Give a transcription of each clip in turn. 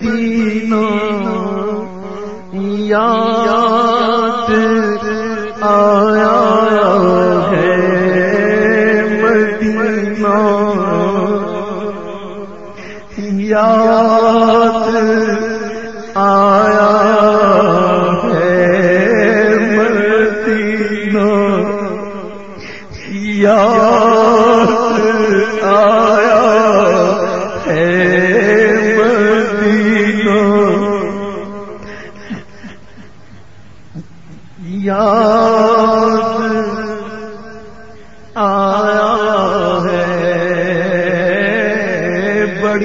مدینہ یاد آیا ہے مدینہ یاد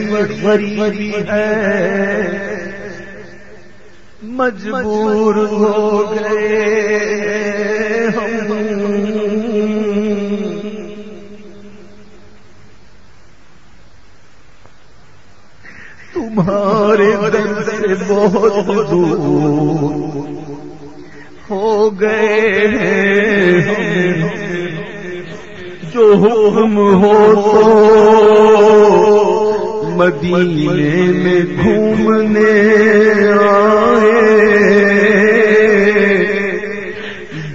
بڑی غریبی ہے۔ مجبور ہو گئے ہم۔ تمہارے دل سے بہت دور ہو گئے ہیں۔ جو حکم ہو تو مدینے میں گھومنے آئے۔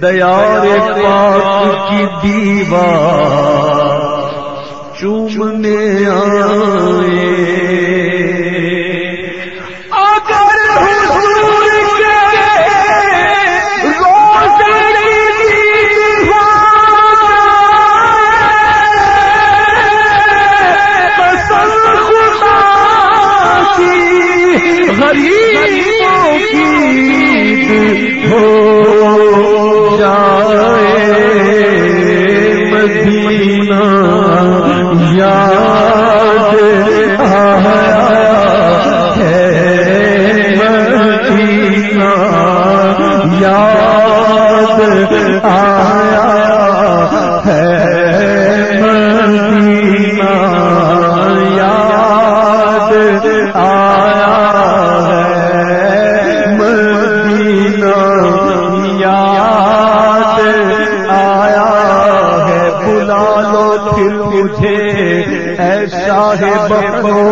دیار پاک کی دیوار چومنے آئے۔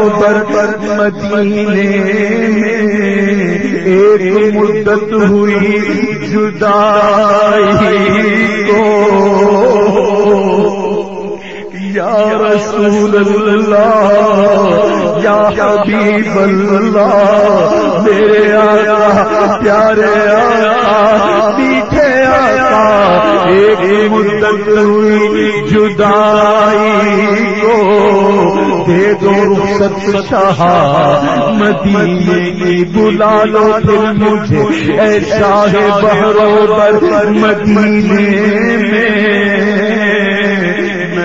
پر مدینے میں ایک مدت ہوئی جدائی کو یا رسول اللہ، یا حبیب اللہ، میرے آقا، پیارے آقا، میٹھے آقا، ایک مدت ہوئی جدائی کو، دے دو رخصت شاہ مدینے کی، بلا لو پھر مجھے ایسا ہے بہروبر مدینے میں۔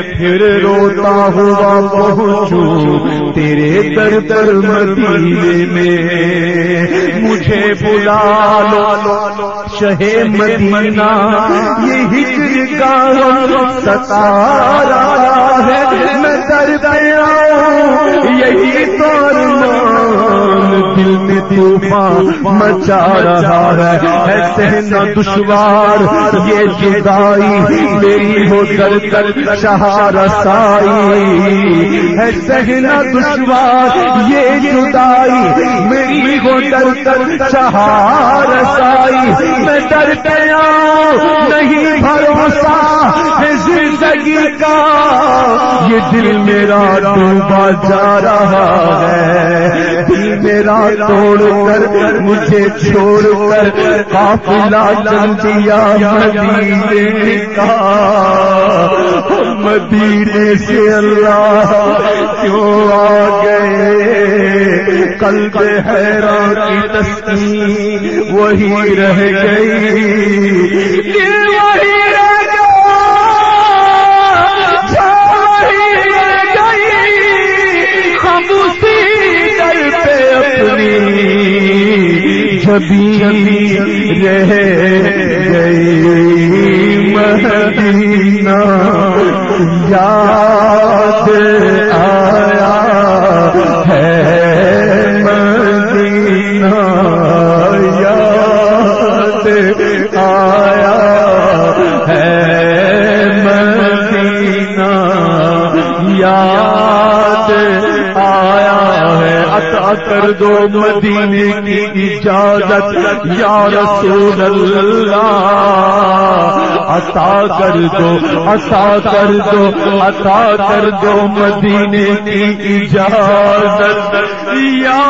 پھر روتا ہوا پہنچوں۔ تیرے در در مدینے میں مجھے بلا لو۔ شہ مدینہ یہ ہجر کا ستارا ہے۔ میں در گیا یہی تو دل میں طوفان مچا رہا ہے۔ ایسے نہ دشوار، یہ جدائی میری ہو در در شہار سائی ہے سہنا دشوار، یہ جدائی میری ہو در در شہار سائی میں ڈر گیا، نہیں بھروسہ ہے زندگی کا۔ یہ دل میرا ڈوبا جا رہا ہے۔ دل میرا چھوڑ کر، مجھے چھوڑ کر، قافلہ چل دیا مدینے کا، مدینے سے اللہ کیوں آ گئے؟ قلب حیران کی تسکین وہی رہ گئی۔ چھبی رہ گئی مدینہ یا دو مدینے کی اجازت، یا رسول اللہ، عطا کر دو، عطا کر دو، عطا کر دو مدینے کی اجازت، یا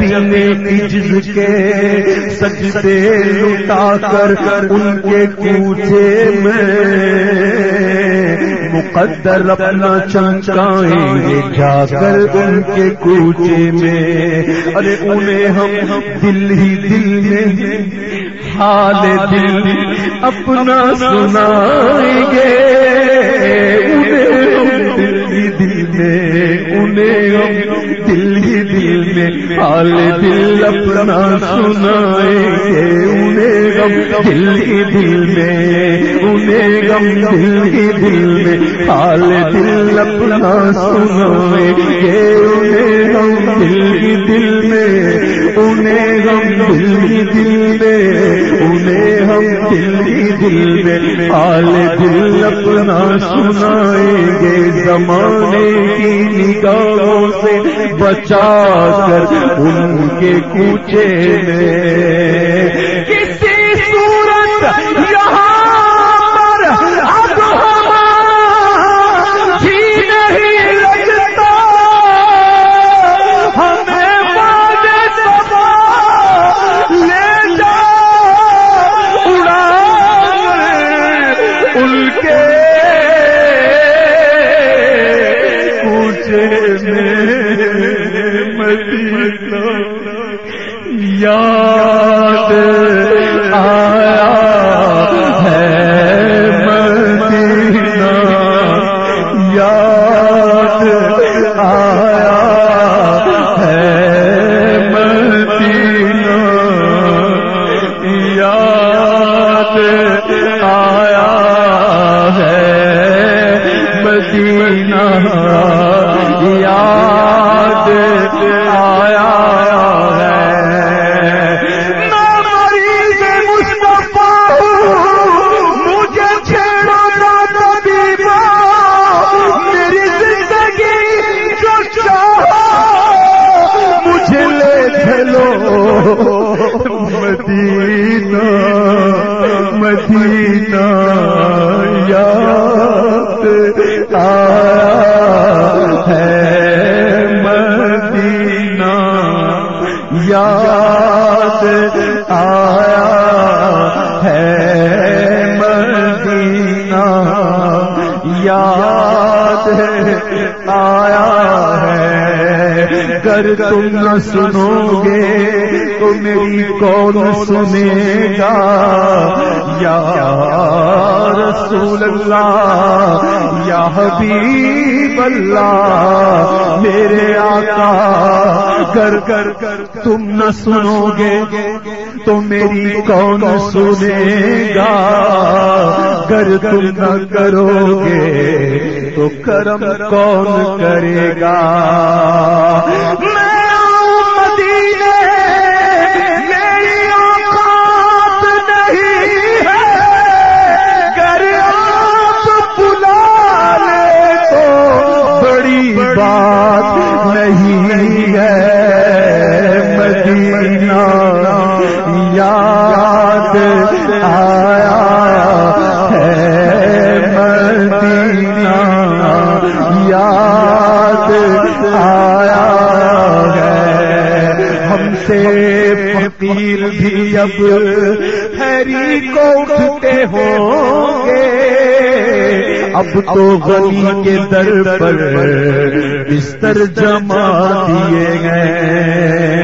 جبھی عجز کے سجدے لٹا کر ان کے کوچے میں مقدر اپنا چمکائیں گے جا کر ان کے کوچے میں۔ ارے انہیں ہم دل ہی دل میں حال دل اپنا سنائیں گے۔ انہیں حال دل اپنا سنائیں گے انہیں غم دل ہی دل میں انہیں غم دل ہی دل میں حال دل اپنا سنائیں گے انہیں غم دل ہی دل میں انہیں دل دل میں انہیں ہم دل ہی دل میں آل دل اپنا سنائیں گے، زمانے کی نگاہوں سے بچا کر ان کے کوچے میں۔ مدینہ مدینہ یاد آیا ہے۔ مدینہ یاد آیا ہے۔ مدینہ یاد آیا ہے گر تم نہ سنو گے تو میری کون سنے گا؟ یا رسول اللہ یا حبیب اللہ میرے آقا کر کر کر تم نہ سنو گے تو میری کون سنے گا؟ گر تم نہ کرو گے تو کرم کون کرے گا؟ سے فقیر بھی اب ہری کو اٹھتے ہوں گے۔ اب تو غنی کے در پر بستر جما دیے گئے۔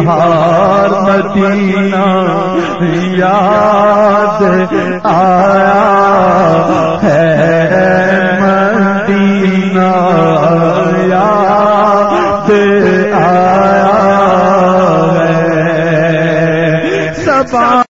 بہار مدینہ یاد آیا ہے مدینہ یاد آیا ہے